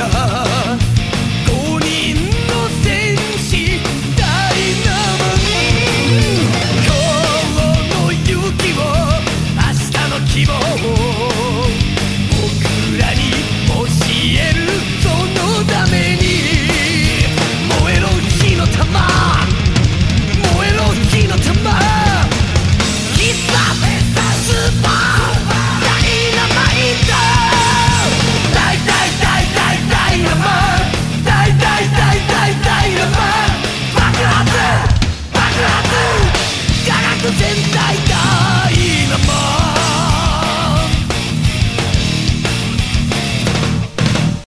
Yeah. 全体ないまま